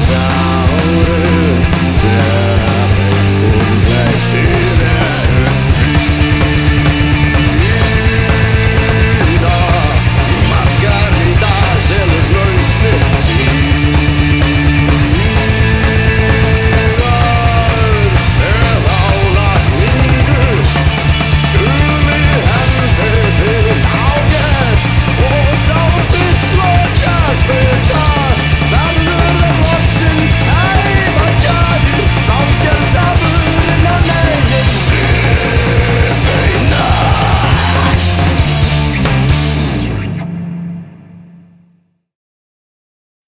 Sound